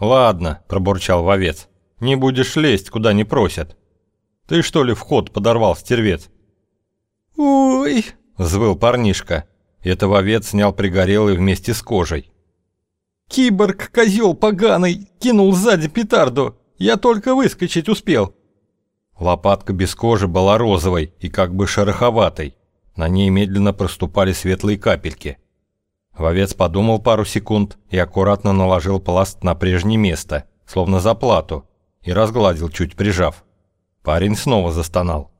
«Ладно», – пробурчал вовец, – «не будешь лезть, куда не просят. Ты что ли вход подорвал, стервец?» «Ой!» – взвыл парнишка. Это вовец снял пригорелый вместе с кожей. «Киборг, козел поганый, кинул сзади петарду. Я только выскочить успел». Лопатка без кожи была розовой и как бы шероховатой. На ней медленно проступали светлые капельки. Вовец подумал пару секунд и аккуратно наложил пласт на прежнее место, словно заплату, и разгладил, чуть прижав. Парень снова застонал.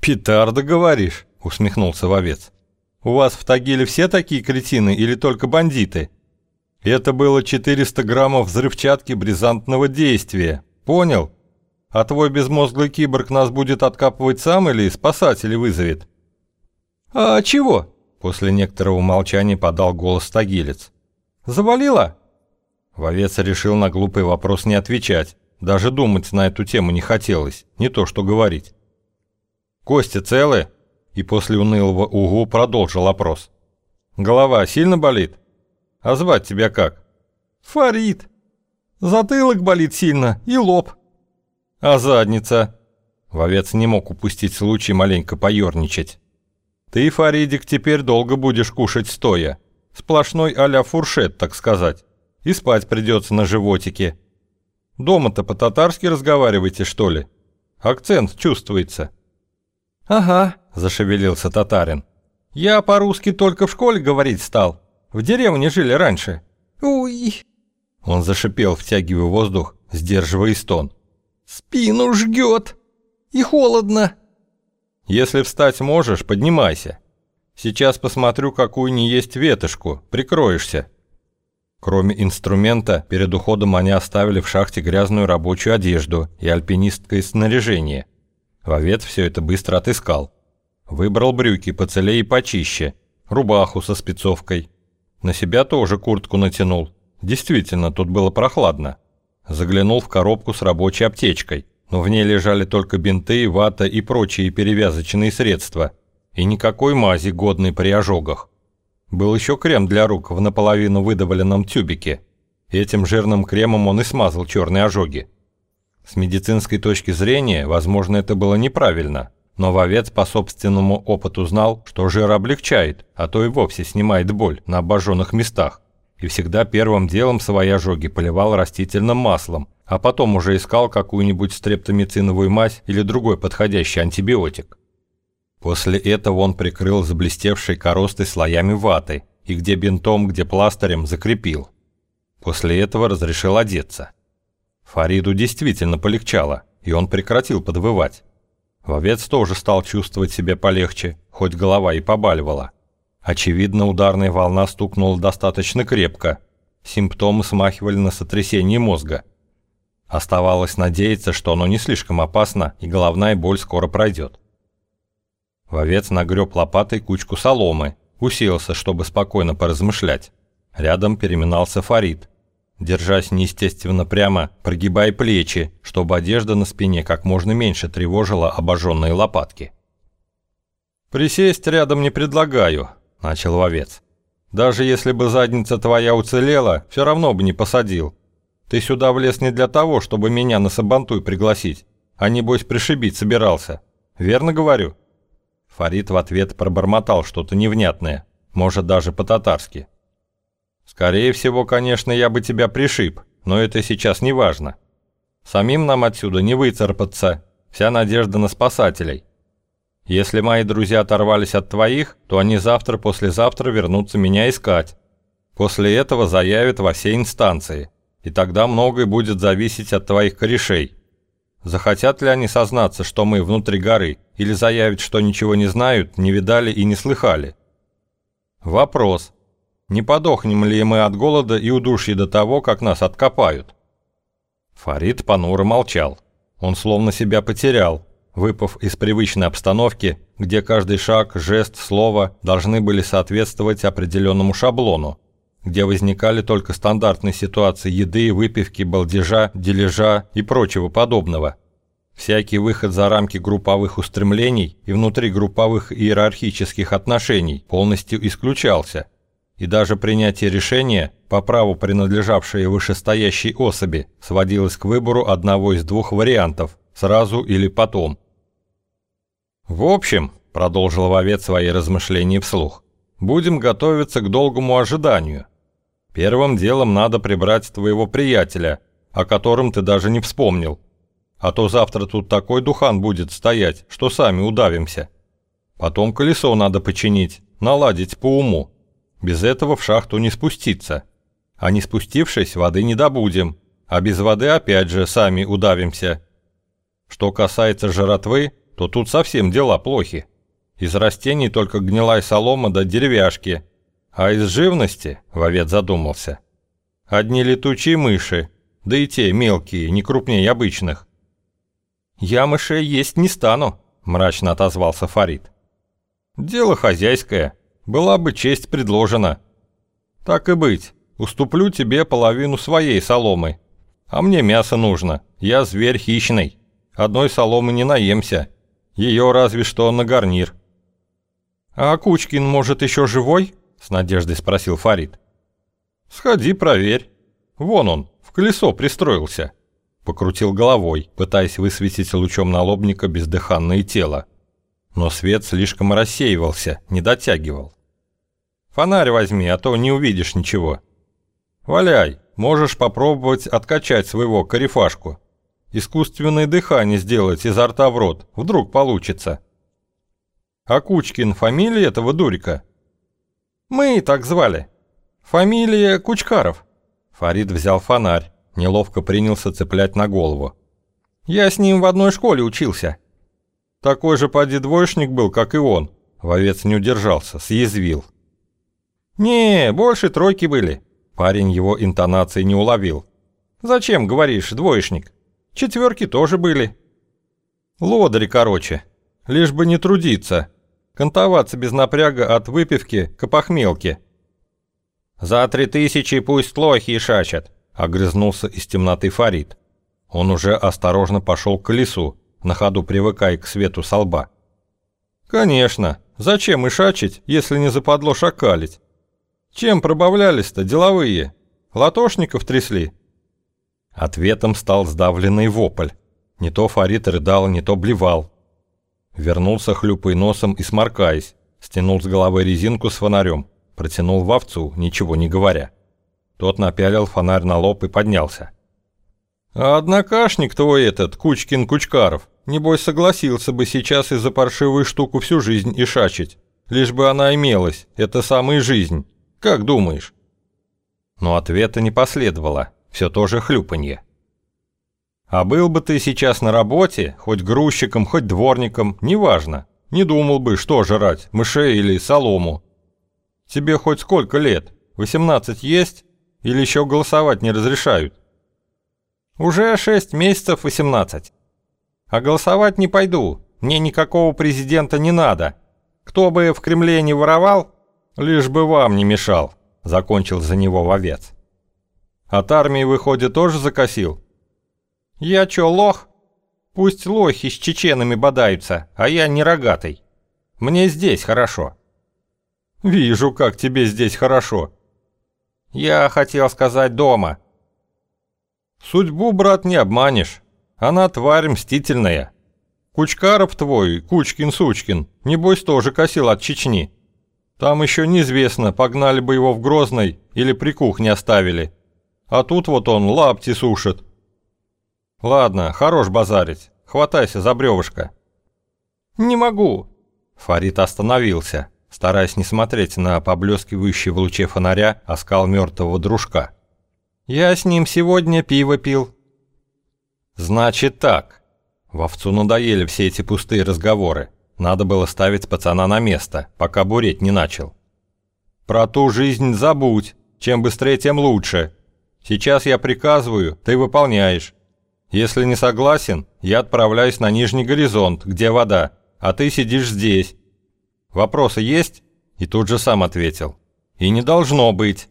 «Петарда, говоришь?» — усмехнулся вовец. «У вас в Тагиле все такие кретины или только бандиты?» «Это было 400 граммов взрывчатки бризантного действия. Понял?» А твой безмозглый киборг нас будет откапывать сам или спасатели вызовет?» «А чего?» – после некоторого молчания подал голос Тагилец. «Завалило?» Вовец решил на глупый вопрос не отвечать. Даже думать на эту тему не хотелось, не то что говорить. «Кости целы?» И после унылого угу продолжил опрос. «Голова сильно болит? А звать тебя как?» «Фарид. Затылок болит сильно и лоб». А задница? Вовец не мог упустить случай маленько поерничать. Ты, Фаридик, теперь долго будешь кушать стоя. Сплошной а фуршет, так сказать. И спать придется на животике. Дома-то по-татарски разговариваете, что ли? Акцент чувствуется. Ага, зашевелился татарин. Я по-русски только в школе говорить стал. В деревне жили раньше. Уй. Он зашипел, втягивая воздух, сдерживая стон. Спину жгет. И холодно. Если встать можешь, поднимайся. Сейчас посмотрю, какую не есть ветошку. Прикроешься. Кроме инструмента, перед уходом они оставили в шахте грязную рабочую одежду и альпинистское снаряжение. Вовец все это быстро отыскал. Выбрал брюки поцелее и почище, рубаху со спецовкой. На себя тоже куртку натянул. Действительно, тут было прохладно. Заглянул в коробку с рабочей аптечкой, но в ней лежали только бинты, вата и прочие перевязочные средства. И никакой мази, годной при ожогах. Был еще крем для рук в наполовину выдавленном тюбике. Этим жирным кремом он и смазал черные ожоги. С медицинской точки зрения, возможно, это было неправильно, но вовец по собственному опыту знал, что жир облегчает, а то и вовсе снимает боль на обожженных местах и всегда первым делом свои ожоги поливал растительным маслом, а потом уже искал какую-нибудь стрептомициновую мазь или другой подходящий антибиотик. После этого он прикрыл заблестевшей коростой слоями ваты и где бинтом, где пластырем закрепил. После этого разрешил одеться. Фариду действительно полегчало, и он прекратил подвывать. Вовец тоже стал чувствовать себя полегче, хоть голова и побаливала. Очевидно, ударная волна стукнула достаточно крепко. Симптомы смахивали на сотрясение мозга. Оставалось надеяться, что оно не слишком опасно и головная боль скоро пройдет. Вовец нагреб лопатой кучку соломы, уселся, чтобы спокойно поразмышлять. Рядом переминался Фарид. Держась неестественно прямо, прогибая плечи, чтобы одежда на спине как можно меньше тревожила обожженные лопатки. «Присесть рядом не предлагаю», – начал вовец. «Даже если бы задница твоя уцелела, все равно бы не посадил. Ты сюда влез не для того, чтобы меня на сабантуй пригласить, а небось пришибить собирался. Верно говорю?» Фарид в ответ пробормотал что-то невнятное, может даже по-татарски. «Скорее всего, конечно, я бы тебя пришиб, но это сейчас не важно. Самим нам отсюда не выцарпаться, вся надежда на спасателей. Если мои друзья оторвались от твоих, то они завтра-послезавтра вернутся меня искать. После этого заявят во все инстанции, и тогда многое будет зависеть от твоих корешей. Захотят ли они сознаться, что мы внутри горы, или заявят, что ничего не знают, не видали и не слыхали? Вопрос. Не подохнем ли мы от голода и удушья до того, как нас откопают? Фарид понуро молчал. Он словно себя потерял, выпав из привычной обстановки, где каждый шаг, жест, слово должны были соответствовать определенному шаблону, где возникали только стандартные ситуации еды, выпивки, балдежа, дележа и прочего подобного. Всякий выход за рамки групповых устремлений и внутри групповых иерархических отношений полностью исключался. и даже принятие решения, по праву принадлежавшее вышестоящей особи, сводилось к выбору одного из двух вариантов – сразу или потом. «В общем», – продолжил вовец свои размышления вслух, – «будем готовиться к долгому ожиданию. Первым делом надо прибрать твоего приятеля, о котором ты даже не вспомнил. А то завтра тут такой духан будет стоять, что сами удавимся. Потом колесо надо починить, наладить по уму». Без этого в шахту не спуститься. А не спустившись, воды не добудем. А без воды опять же сами удавимся. Что касается жратвы, то тут совсем дела плохи. Из растений только гнилая солома да деревяшки. А из живности, вовет задумался, одни летучие мыши, да и те мелкие, не крупнее обычных. «Я мышей есть не стану», – мрачно отозвался Фарид. «Дело хозяйское. Была бы честь предложена. Так и быть, уступлю тебе половину своей соломы. А мне мясо нужно, я зверь хищный. Одной соломы не наемся. Ее разве что на гарнир. «А Кучкин, может, еще живой?» – с надеждой спросил Фарид. «Сходи, проверь. Вон он, в колесо пристроился». Покрутил головой, пытаясь высветить лучом налобника бездыханное тело. Но свет слишком рассеивался, не дотягивал. Фонарь возьми, а то не увидишь ничего. Валяй, можешь попробовать откачать своего корефашку. Искусственное дыхание сделать изо рта в рот, вдруг получится. А Кучкин фамилия этого дурика? Мы так звали. Фамилия Кучкаров. Фарид взял фонарь, неловко принялся цеплять на голову. Я с ним в одной школе учился. Такой же поди двоечник был, как и он. Вовец не удержался, съязвил. «Не, больше тройки были». Парень его интонации не уловил. «Зачем, говоришь, двоечник? Четверки тоже были». «Лодыри, короче. Лишь бы не трудиться. Кантоваться без напряга от выпивки к опохмелке». «За три тысячи пусть лохи шачат», — огрызнулся из темноты Фарид. Он уже осторожно пошел к колесу, на ходу привыкая к свету со лба. «Конечно. Зачем ишачить, если не западло шакалить?» Чем пробавлялись-то деловые? Латошников трясли?» Ответом стал сдавленный вопль. Не то Фарид рыдал, не то блевал. Вернулся хлюпой носом и сморкаясь, стянул с головы резинку с фонарем, протянул в овцу, ничего не говоря. Тот напялил фонарь на лоб и поднялся. «А однокашник твой этот, Кучкин-Кучкаров, небось согласился бы сейчас из-за паршивую штуку всю жизнь и шачить, лишь бы она имелась, это самая жизнь». Как думаешь?» Но ответа не последовало, все то же хлюпанье. «А был бы ты сейчас на работе, хоть грузчиком, хоть дворником, неважно, не думал бы, что жрать, мышей или солому. Тебе хоть сколько лет? 18 есть? Или еще голосовать не разрешают?» «Уже 6 месяцев 18. А голосовать не пойду, мне никакого президента не надо. Кто бы в Кремле не воровал, «Лишь бы вам не мешал», — закончил за него вовец. «От армии, выходит, тоже закосил?» «Я чё, лох? Пусть лохи с чеченами бодаются, а я не рогатый. Мне здесь хорошо». «Вижу, как тебе здесь хорошо». «Я хотел сказать дома». «Судьбу, брат, не обманешь. Она тварь мстительная. Кучкаров твой, Кучкин-Сучкин, небось тоже косил от Чечни». Там еще неизвестно, погнали бы его в Грозный или при кухне оставили. А тут вот он лапти сушит. Ладно, хорош базарить. Хватайся за бревышко. Не могу. Фарид остановился, стараясь не смотреть на поблескивающий в луче фонаря оскал мертвого дружка. Я с ним сегодня пиво пил. Значит так. Вовцу надоели все эти пустые разговоры. Надо было ставить пацана на место, пока буреть не начал. «Про ту жизнь забудь. Чем быстрее, тем лучше. Сейчас я приказываю, ты выполняешь. Если не согласен, я отправляюсь на нижний горизонт, где вода, а ты сидишь здесь. Вопросы есть?» И тут же сам ответил. «И не должно быть».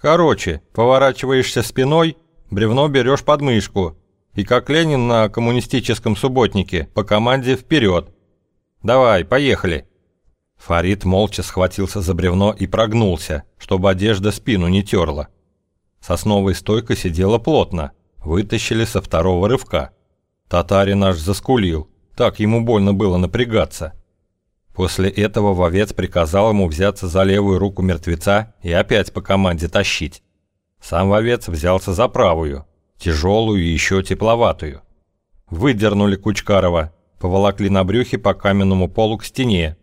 Короче, поворачиваешься спиной, бревно берешь под мышку, и как Ленин на коммунистическом субботнике, по команде «Вперед!» Давай, поехали. Фарид молча схватился за бревно и прогнулся, чтобы одежда спину не терла. Сосновая стойка сидела плотно, вытащили со второго рывка. Татарин наш заскулил, так ему больно было напрягаться. После этого вовец приказал ему взяться за левую руку мертвеца и опять по команде тащить. Сам вовец взялся за правую, тяжелую и еще тепловатую. Выдернули Кучкарова, поволокли на брюхе по каменному полу к стене.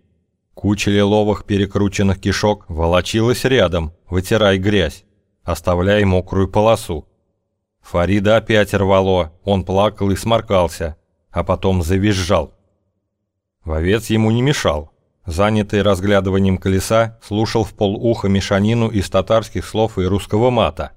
Куча лиловых перекрученных кишок волочилась рядом, вытирая грязь, оставляя мокрую полосу. Фарида опять рвало, он плакал и сморкался, а потом завизжал. Вовец ему не мешал. Занятый разглядыванием колеса, слушал в полуха мешанину из татарских слов и русского мата.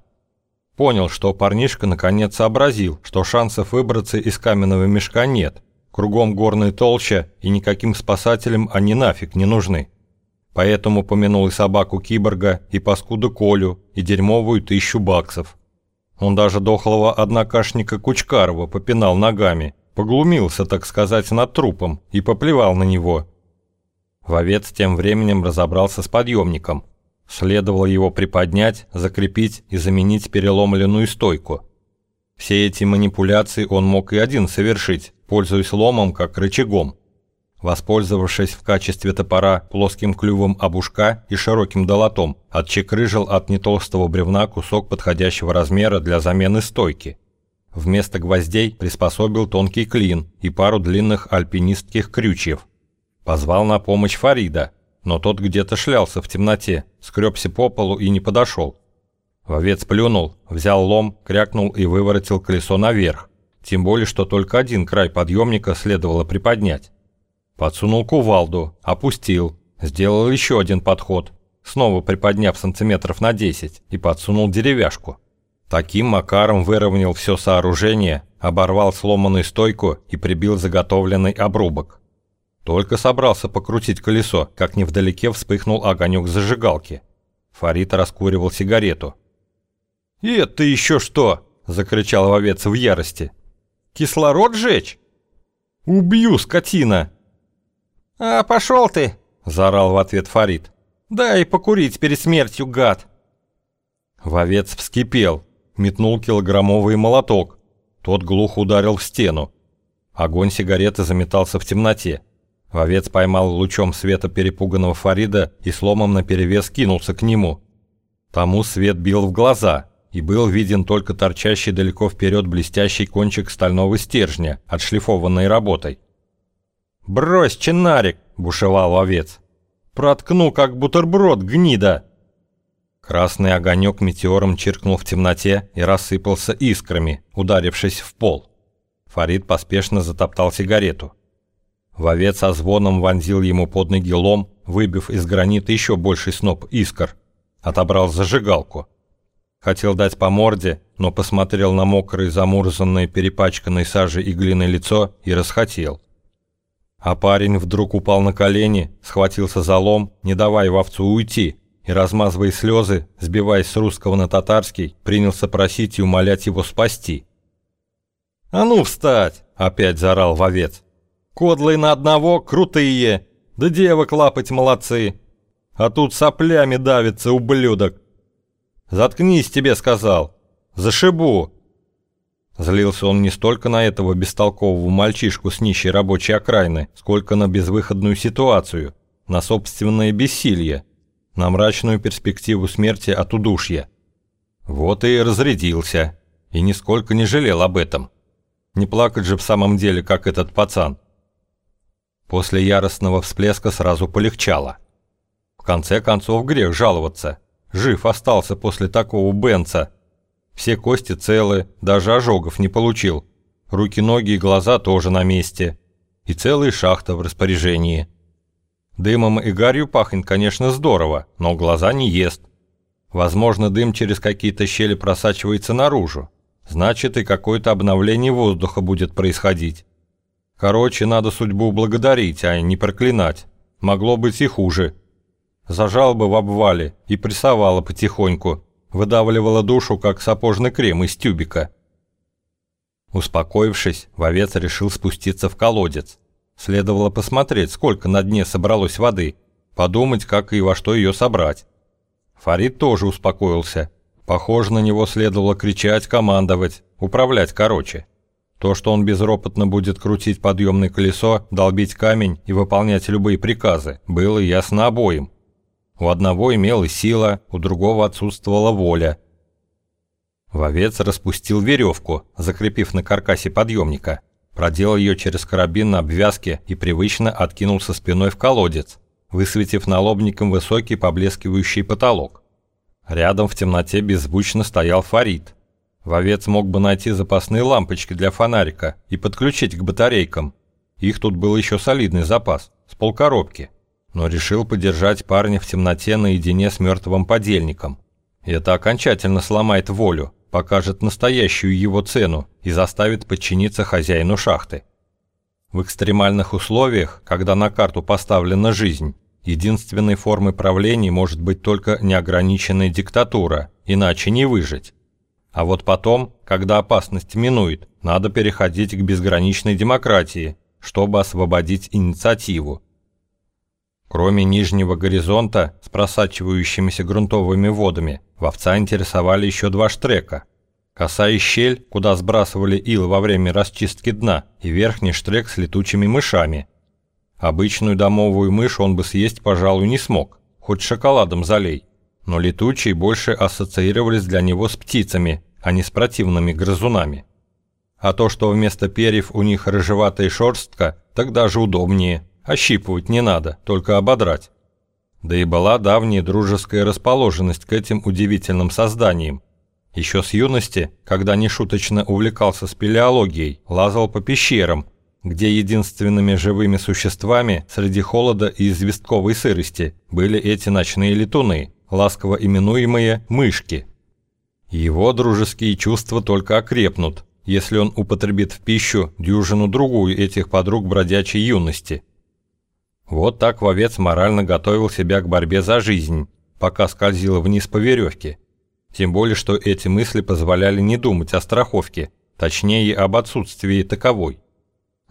Понял, что парнишка наконец сообразил, что шансов выбраться из каменного мешка нет – Кругом горная толща, и никаким спасателям они нафиг не нужны. Поэтому помянул и собаку киборга, и паскуду Колю, и дерьмовую тысячу баксов. Он даже дохлого однокашника Кучкарова попинал ногами, поглумился, так сказать, над трупом и поплевал на него. Вовец тем временем разобрался с подъемником. Следовало его приподнять, закрепить и заменить переломленную стойку. Все эти манипуляции он мог и один совершить, пользуясь ломом как рычагом. Воспользовавшись в качестве топора плоским клювом обушка и широким долотом, отчекрыжил от нетолстого бревна кусок подходящего размера для замены стойки. Вместо гвоздей приспособил тонкий клин и пару длинных альпинистских крючьев. Позвал на помощь Фарида, но тот где-то шлялся в темноте, скребся по полу и не подошел. Вовец плюнул, взял лом, крякнул и выворотил колесо наверх. Тем более, что только один край подъемника следовало приподнять. Подсунул кувалду, опустил, сделал еще один подход, снова приподняв сантиметров на 10 и подсунул деревяшку. Таким макаром выровнял все сооружение, оборвал сломанную стойку и прибил заготовленный обрубок. Только собрался покрутить колесо, как невдалеке вспыхнул огонек зажигалки. Фарид раскуривал сигарету. «И это еще что?» – закричал вовец в ярости. Кислород жечь? Убью, скотина!» «А пошел ты!» – заорал в ответ Фарид. «Дай покурить перед смертью, гад!» Вовец вскипел, метнул килограммовый молоток. Тот глухо ударил в стену. Огонь сигареты заметался в темноте. Вовец поймал лучом света перепуганного Фарида и сломом наперевес кинулся к нему. Тому свет бил в глаза – и был виден только торчащий далеко вперед блестящий кончик стального стержня, отшлифованной работой. «Брось, чинарик!» – бушевал овец. «Проткну, как бутерброд, гнида!» Красный огонек метеором чиркнул в темноте и рассыпался искрами, ударившись в пол. Фарид поспешно затоптал сигарету. Вовец со звоном вонзил ему под ноги лом, выбив из гранита еще больший сноп искр. Отобрал зажигалку. Хотел дать по морде, но посмотрел на мокрое, замурзанное, перепачканное сажей и глиной лицо и расхотел. А парень вдруг упал на колени, схватился за лом, не давая вовцу уйти, и, размазывая слезы, сбиваясь с русского на татарский, принялся просить и умолять его спасти. «А ну встать!» – опять заорал вовец. «Кодлы на одного крутые, да девок лапать молодцы, а тут соплями давится ублюдок. «Заткнись, тебе сказал! Зашибу!» Злился он не столько на этого бестолкового мальчишку с нищей рабочей окраины, сколько на безвыходную ситуацию, на собственное бессилие, на мрачную перспективу смерти от удушья. Вот и разрядился, и нисколько не жалел об этом. Не плакать же в самом деле, как этот пацан. После яростного всплеска сразу полегчало. В конце концов грех жаловаться. Жив остался после такого Бенца. Все кости целы, даже ожогов не получил. Руки, ноги и глаза тоже на месте. И целая шахта в распоряжении. Дымом и гарью пахнет, конечно, здорово, но глаза не ест. Возможно, дым через какие-то щели просачивается наружу. Значит, и какое-то обновление воздуха будет происходить. Короче, надо судьбу благодарить, а не проклинать. Могло быть и хуже зажала бы в обвале и прессовала потихоньку, выдавливала душу, как сапожный крем из тюбика. Успокоившись, вовец решил спуститься в колодец. Следовало посмотреть, сколько на дне собралось воды. подумать, как и во что ее собрать. Фарид тоже успокоился. Похоже, на него следовало кричать, командовать, управлять короче. То, что он безропотно будет крутить подъемное колесо, долбить камень и выполнять любые приказы, было ясно обоим. У одного имелась сила, у другого отсутствовала воля. Вовец распустил веревку, закрепив на каркасе подъемника, проделал ее через карабин на обвязке и привычно откинулся спиной в колодец, высветив налобником высокий поблескивающий потолок. Рядом в темноте беззвучно стоял Фарид. Вовец мог бы найти запасные лампочки для фонарика и подключить к батарейкам. Их тут был еще солидный запас, с полкоробки. Но решил подержать парня в темноте наедине с мертвым подельником. Это окончательно сломает волю, покажет настоящую его цену и заставит подчиниться хозяину шахты. В экстремальных условиях, когда на карту поставлена жизнь, единственной формой правления может быть только неограниченная диктатура, иначе не выжить. А вот потом, когда опасность минует, надо переходить к безграничной демократии, чтобы освободить инициативу. Кроме нижнего горизонта с просачивающимися грунтовыми водами, Вовца интересовали еще два штрека. Косая щель, куда сбрасывали ил во время расчистки дна, и верхний штрек с летучими мышами. Обычную домовую мышь он бы съесть, пожалуй, не смог, хоть шоколадом залей. Но летучие больше ассоциировались для него с птицами, а не с противными грызунами. А то, что вместо перьев у них рыжеватая шерстка, так даже удобнее. Ощипывать не надо, только ободрать. Да и была давняя дружеская расположенность к этим удивительным созданиям. Еще с юности, когда нешуточно увлекался спелеологией, лазал по пещерам, где единственными живыми существами среди холода и известковой сырости были эти ночные летуны, ласково именуемые «мышки». Его дружеские чувства только окрепнут, если он употребит в пищу дюжину-другую этих подруг бродячей юности – вот так вовец морально готовил себя к борьбе за жизнь, пока скользила вниз по веревке. Тем более, что эти мысли позволяли не думать о страховке, точнее об отсутствии таковой.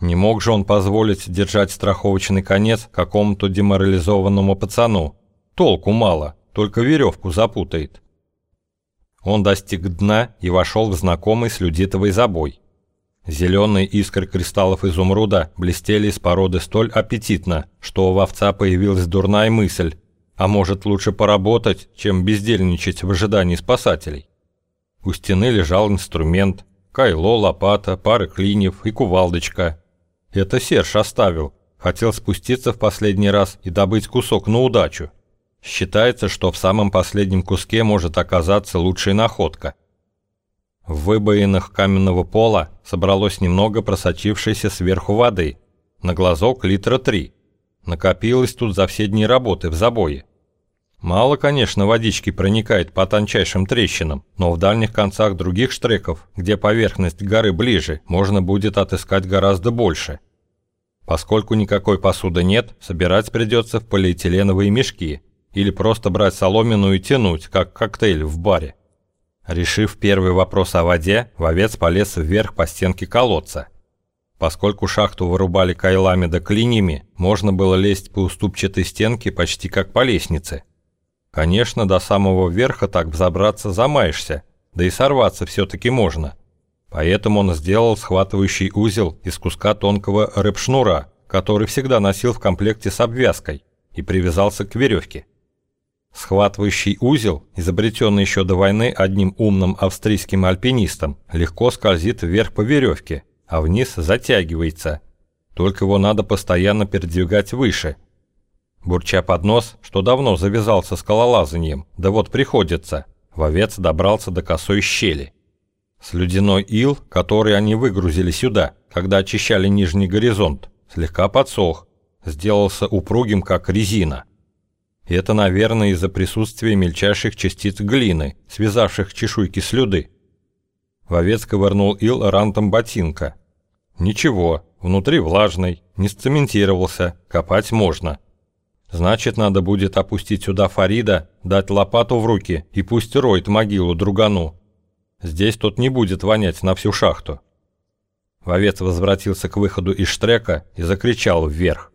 Не мог же он позволить держать страховочный конец какому-то деморализованному пацану. Толку мало, только веревку запутает. Он достиг дна и вошел в знакомый слюдитовый забой. Зеленые искры кристаллов изумруда блестели из породы столь аппетитно, что у вовца появилась дурная мысль, а может лучше поработать, чем бездельничать в ожидании спасателей. У стены лежал инструмент, кайло, лопата, пара клиньев и кувалдочка. Это Серж оставил, хотел спуститься в последний раз и добыть кусок на удачу. Считается, что в самом последнем куске может оказаться лучшая находка – в выбоинах каменного пола собралось немного просочившейся сверху воды, на глазок литра три. Накопилось тут за все дни работы в забое. Мало, конечно, водички проникает по тончайшим трещинам, но в дальних концах других штреков, где поверхность горы ближе, можно будет отыскать гораздо больше. Поскольку никакой посуды нет, собирать придется в полиэтиленовые мешки или просто брать соломину и тянуть, как коктейль в баре. Решив первый вопрос о воде, вовец полез вверх по стенке колодца. Поскольку шахту вырубали кайлами да клиньями, можно было лезть по уступчатой стенке почти как по лестнице. Конечно, до самого верха так взобраться замаешься, да и сорваться все-таки можно. Поэтому он сделал схватывающий узел из куска тонкого рыбшнура, который всегда носил в комплекте с обвязкой, и привязался к веревке. Схватывающий узел, изобретенный еще до войны одним умным австрийским альпинистом, легко скользит вверх по веревке, а вниз затягивается. Только его надо постоянно передвигать выше. Бурча под нос, что давно завязался скалолазанием, да вот приходится, вовец добрался до косой щели. Слюдяной ил, который они выгрузили сюда, когда очищали нижний горизонт, слегка подсох, сделался упругим, как резина. Это, наверное, из-за присутствия мельчайших частиц глины, связавших чешуйки слюды. Вовец ковырнул ил рантом ботинка. Ничего, внутри влажный, не сцементировался, копать можно. Значит, надо будет опустить сюда Фарида, дать лопату в руки и пусть роет могилу другану. Здесь тот не будет вонять на всю шахту. Вовец возвратился к выходу из штрека и закричал вверх.